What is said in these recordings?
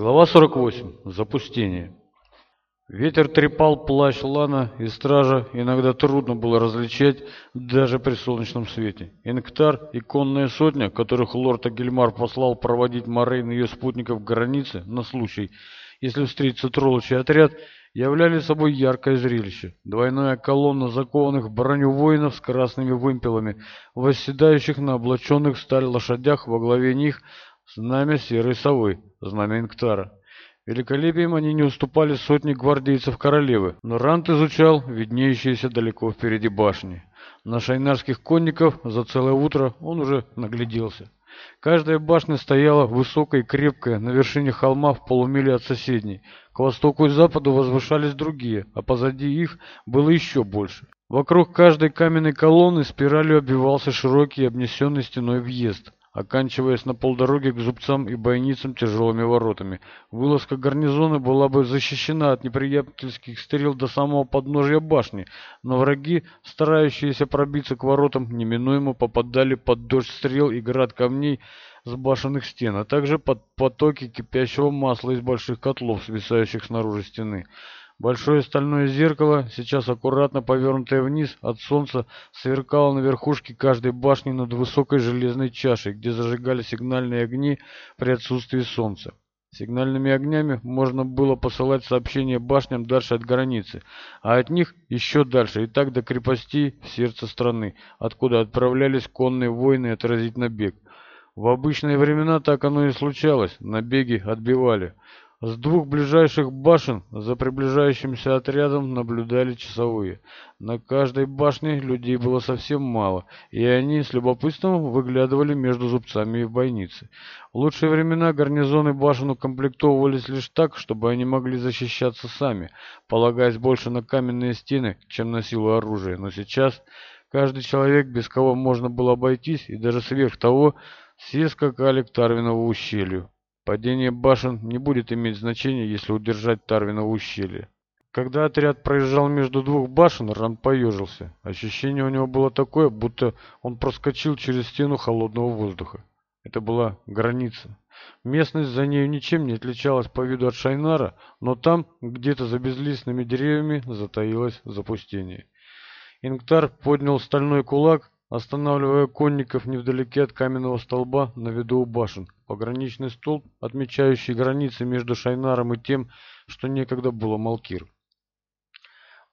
Глава 48. Запустение. Ветер трепал плащ Лана и стража, иногда трудно было различать даже при солнечном свете. Инктар и конная сотня, которых лорд Агельмар послал проводить Морейн и ее спутников к границе на случай, если встретится троллочий отряд, являли собой яркое зрелище. Двойная колонна закованных броню воинов с красными вымпелами, восседающих на облаченных в сталь лошадях, во главе них знамя серой совы, знамя Инктара. Великолепием они не уступали сотни гвардейцев королевы, но Рант изучал виднеющиеся далеко впереди башни. На шайнарских конников за целое утро он уже нагляделся. Каждая башня стояла высокая и крепкая на вершине холма в полумиле от соседней. К востоку и западу возвышались другие, а позади их было еще больше. Вокруг каждой каменной колонны спиралью обвивался широкий обнесенный стеной въезд оканчиваясь на полдороге к зубцам и бойницам тяжелыми воротами. Вылазка гарнизона была бы защищена от неприятельских стрел до самого подножья башни, но враги, старающиеся пробиться к воротам, неминуемо попадали под дождь стрел и град камней с башенных стен, а также под потоки кипящего масла из больших котлов, свисающих снаружи стены. Большое стальное зеркало, сейчас аккуратно повернутое вниз от солнца, сверкало на верхушке каждой башни над высокой железной чашей, где зажигали сигнальные огни при отсутствии солнца. Сигнальными огнями можно было посылать сообщения башням дальше от границы, а от них еще дальше, и так до крепостей в сердце страны, откуда отправлялись конные войны отразить набег. В обычные времена так оно и случалось, набеги отбивали. С двух ближайших башен за приближающимся отрядом наблюдали часовые. На каждой башне людей было совсем мало, и они с любопытством выглядывали между зубцами и в бойнице. В лучшие времена гарнизоны башен укомплектовывались лишь так, чтобы они могли защищаться сами, полагаясь больше на каменные стены, чем на силу оружия. Но сейчас каждый человек, без кого можно было обойтись, и даже сверх того, все скакали к Тарвинову ущелью. Падение башен не будет иметь значения, если удержать Тарвина в ущелье. Когда отряд проезжал между двух башен, Ран поежился. Ощущение у него было такое, будто он проскочил через стену холодного воздуха. Это была граница. Местность за нею ничем не отличалась по виду от Шайнара, но там, где-то за безлистными деревьями, затаилось запустение. Ингтар поднял стальной кулак, останавливая конников невдалеке от каменного столба на виду у башен, пограничный столб, отмечающий границы между Шайнаром и тем, что некогда было Малкир.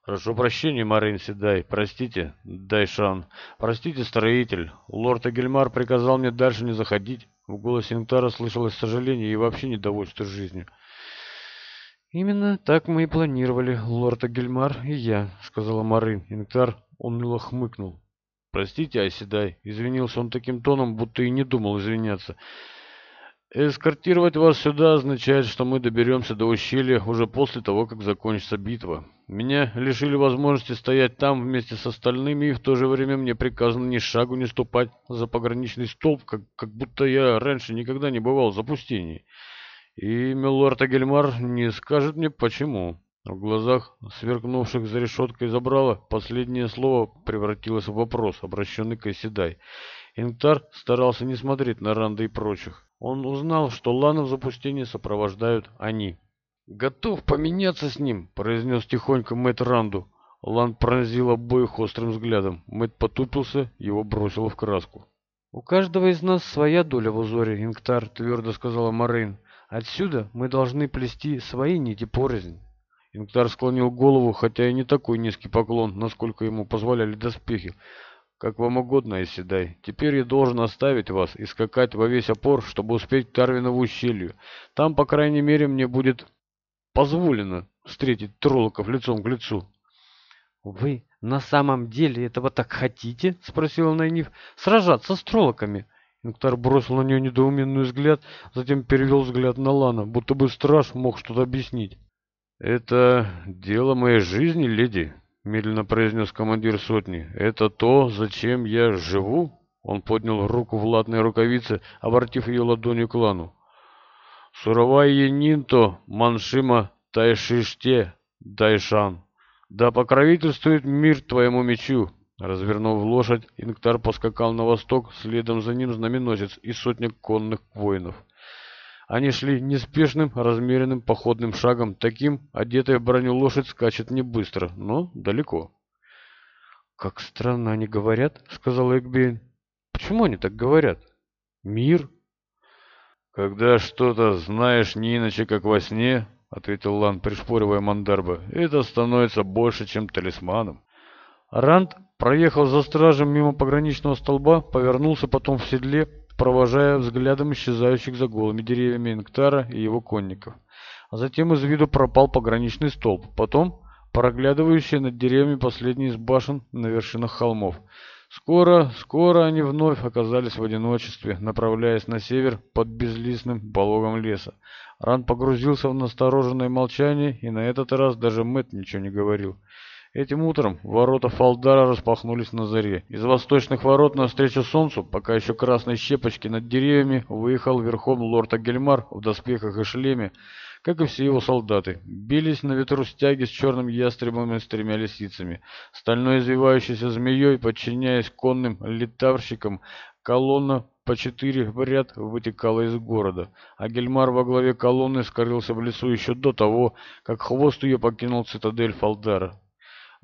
«Прошу прощения, Марин Седай, простите, Дайшан, простите, строитель. Лорд Агельмар приказал мне дальше не заходить». В голосе Интара слышалось сожаление и вообще недовольство жизнью. «Именно так мы и планировали, лорд Агельмар и я», — сказала Марин. Инктар уныло хмыкнул. «Простите, Аседай. — извинился он таким тоном, будто и не думал извиняться. Эскортировать вас сюда означает, что мы доберемся до ущелья уже после того, как закончится битва. Меня лишили возможности стоять там вместе с остальными, и в то же время мне приказано ни шагу не ступать за пограничный столб, как, как будто я раньше никогда не бывал в запустении. И милорд Агельмар не скажет мне почему. В глазах, сверкнувших за решеткой забрала, последнее слово превратилось в вопрос, обращенный к Оседай. Интар старался не смотреть на Ранда и прочих. Он узнал, что Лана в запустении сопровождают они. «Готов поменяться с ним», — произнес тихонько Мэтт Ранду. Лан пронзил обоих острым взглядом. Мэтт потупился, его бросило в краску. «У каждого из нас своя доля в узоре, Инктар», — твердо сказала Морейн. «Отсюда мы должны плести свои нити порознь». Инктар склонил голову, хотя и не такой низкий поклон, насколько ему позволяли доспехи как вам угодно, если дай. Теперь я должен оставить вас и скакать во весь опор, чтобы успеть к Тарвинову ущелью. Там, по крайней мере, мне будет позволено встретить Троллоков лицом к лицу». «Вы на самом деле этого так хотите?» — спросила Найниф. «Сражаться с Троллоками?» Нектар бросил на нее недоуменный взгляд, затем перевел взгляд на Лана, будто бы страж мог что-то объяснить. «Это дело моей жизни, леди», медленно произнес командир сотни. «Это то, зачем я живу?» Он поднял руку в латной рукавице, обратив ее ладонью к лану. «Суровая нинто маншима тайшиште тайшан. Да покровительствует мир твоему мечу!» Развернув лошадь, Инктар поскакал на восток, следом за ним знаменосец и сотня конных воинов. Они шли неспешным, размеренным походным шагом, таким, одетая в броню лошадь скачет не быстро, но далеко. «Как странно они говорят», — сказал Экбейн. «Почему они так говорят? Мир?» «Когда что-то знаешь не иначе, как во сне», — ответил Лан, пришпоривая Мандарба, — «это становится больше, чем талисманом». Ранд проехал за стражем мимо пограничного столба, повернулся потом в седле, провожая взглядом исчезающих за голыми деревьями Инктара и его конников. А затем из виду пропал пограничный столб, потом проглядывающие над деревьями последние из башен на вершинах холмов. Скоро, скоро они вновь оказались в одиночестве, направляясь на север под безлистным пологом леса. Ран погрузился в настороженное молчание, и на этот раз даже Мэт ничего не говорил. Этим утром ворота Фалдара распахнулись на заре. Из восточных ворот навстречу солнцу, пока еще красной щепочки над деревьями, выехал верхом лорд Агельмар в доспехах и шлеме, как и все его солдаты. Бились на ветру стяги с черным ястребом и с тремя лисицами. Стальной извивающейся змеей, подчиняясь конным летавщикам, колонна по четыре в ряд вытекала из города, а Гельмар во главе колонны скорился в лесу еще до того, как хвост ее покинул цитадель Фалдара.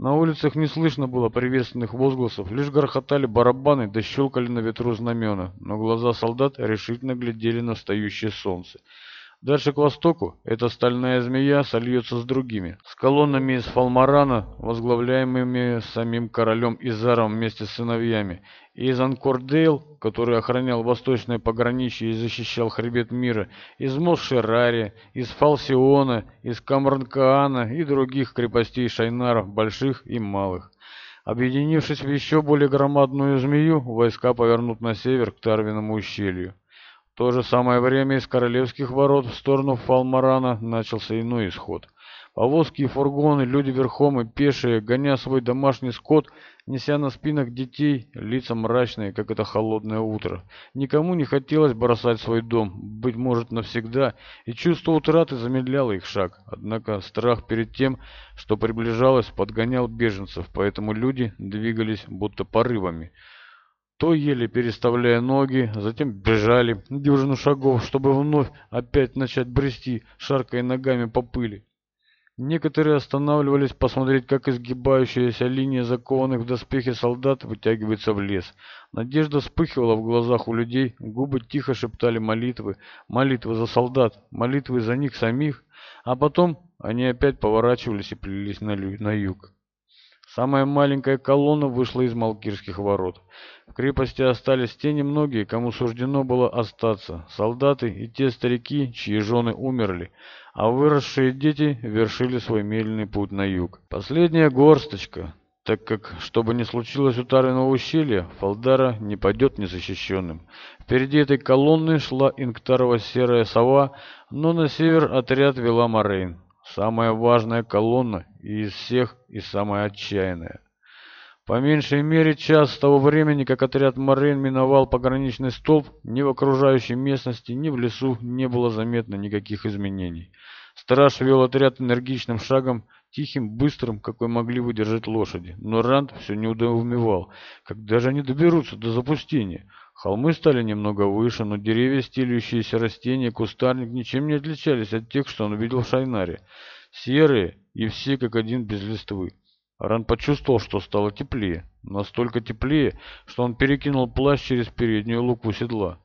На улицах не слышно было приветственных возгласов, лишь грохотали барабаны да щелкали на ветру знамена, но глаза солдат решительно глядели на встающее солнце. Дальше к востоку эта стальная змея сольется с другими, с колоннами из Фалмарана, возглавляемыми самим королем Изаром вместе с сыновьями, и из Анкордейл, который охранял восточное пограничье и защищал хребет мира, из Мосшерари, из Фалсиона, из Камранкаана и других крепостей Шайнаров, больших и малых. Объединившись в еще более громадную змею, войска повернут на север к Тарвиному ущелью то же самое время из королевских ворот в сторону Фалмарана начался иной исход. Повозки и фургоны, люди верхом и пешие, гоня свой домашний скот, неся на спинах детей, лица мрачные, как это холодное утро. Никому не хотелось бросать свой дом, быть может навсегда, и чувство утраты замедляло их шаг. Однако страх перед тем, что приближалось, подгонял беженцев, поэтому люди двигались будто порывами то еле переставляя ноги, затем бежали дюжину шагов, чтобы вновь опять начать брести, шаркая ногами по пыли. Некоторые останавливались посмотреть, как изгибающаяся линия закованных в доспехи солдат вытягивается в лес. Надежда вспыхивала в глазах у людей, губы тихо шептали молитвы, молитвы за солдат, молитвы за них самих, а потом они опять поворачивались и плелись на, на юг. Самая маленькая колонна вышла из Малкирских ворот. В крепости остались те немногие, кому суждено было остаться, солдаты и те старики, чьи жены умерли, а выросшие дети вершили свой медленный путь на юг. Последняя горсточка, так как, чтобы не случилось у Тарвиного ущелья, Фалдара не пойдет незащищенным. Впереди этой колонны шла инктарова серая сова, но на север отряд вела Морейн самая важная колонна из всех и самая отчаянная. По меньшей мере час с того времени, как отряд Морейн миновал пограничный столб, ни в окружающей местности, ни в лесу не было заметно никаких изменений. Страж вел отряд энергичным шагом, тихим, быстрым, какой могли выдержать лошади. Но Ранд все не неудоумевал, когда же они доберутся до запустения. Холмы стали немного выше, но деревья, стелющиеся растения, кустарник ничем не отличались от тех, что он видел в Шайнаре. Серые и все как один без листвы. Ран почувствовал, что стало теплее. Настолько теплее, что он перекинул плащ через переднюю луку седла.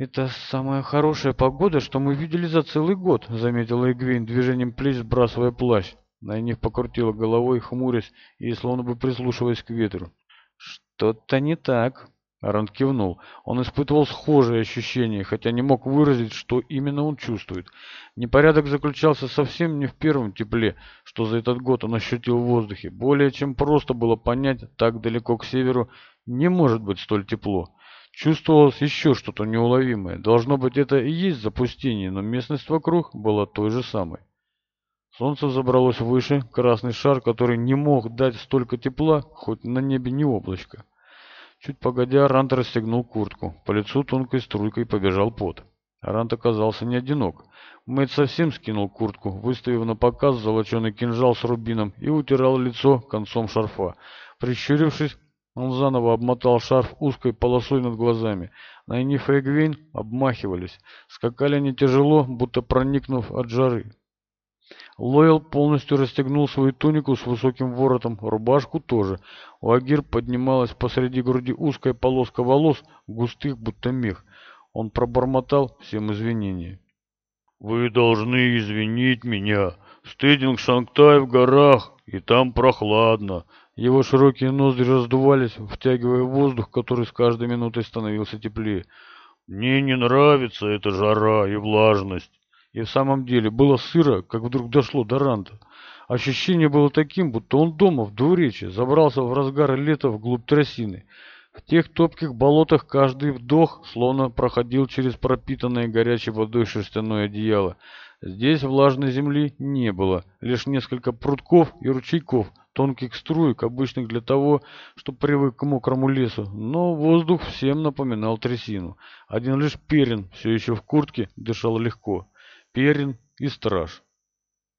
«Это самая хорошая погода, что мы видели за целый год», — заметила Игвин, движением плеч сбрасывая плащ. Найниф покрутила головой, хмурясь и словно бы прислушиваясь к ветру. «Что-то не так», — Арон кивнул. Он испытывал схожие ощущения, хотя не мог выразить, что именно он чувствует. Непорядок заключался совсем не в первом тепле, что за этот год он ощутил в воздухе. Более чем просто было понять, так далеко к северу не может быть столь тепло. Чувствовалось еще что-то неуловимое. Должно быть, это и есть запустение, но местность вокруг была той же самой. Солнце забралось выше, красный шар, который не мог дать столько тепла, хоть на небе не облачко. Чуть погодя, Рант расстегнул куртку. По лицу тонкой струйкой побежал пот. Рант оказался не одинок. Мэтт совсем скинул куртку, выставив на показ золоченый кинжал с рубином и утирал лицо концом шарфа. Прищурившись, он заново обмотал шарф узкой полосой над глазами. Найниф и Эгвин обмахивались. Скакали они тяжело, будто проникнув от жары. Лойл полностью расстегнул свою тунику с высоким воротом, рубашку тоже. У Агир поднималась посреди груди узкая полоска волос, густых, будто мех. Он пробормотал всем извинения. «Вы должны извинить меня!» Стыдинг санктай в горах, и там прохладно. Его широкие ноздри раздувались, втягивая воздух, который с каждой минутой становился теплее. Мне не нравится эта жара и влажность. И в самом деле было сыро, как вдруг дошло до Ранта. Ощущение было таким, будто он дома в двуречи забрался в разгар лета вглубь трясины. В тех топких болотах каждый вдох словно проходил через пропитанное горячей водой шерстяное одеяло. Здесь влажной земли не было, лишь несколько прутков и ручейков, тонких струек, обычных для того, чтобы привык к мокрому лесу, но воздух всем напоминал трясину. Один лишь Перин, все еще в куртке, дышал легко. Перин и страж.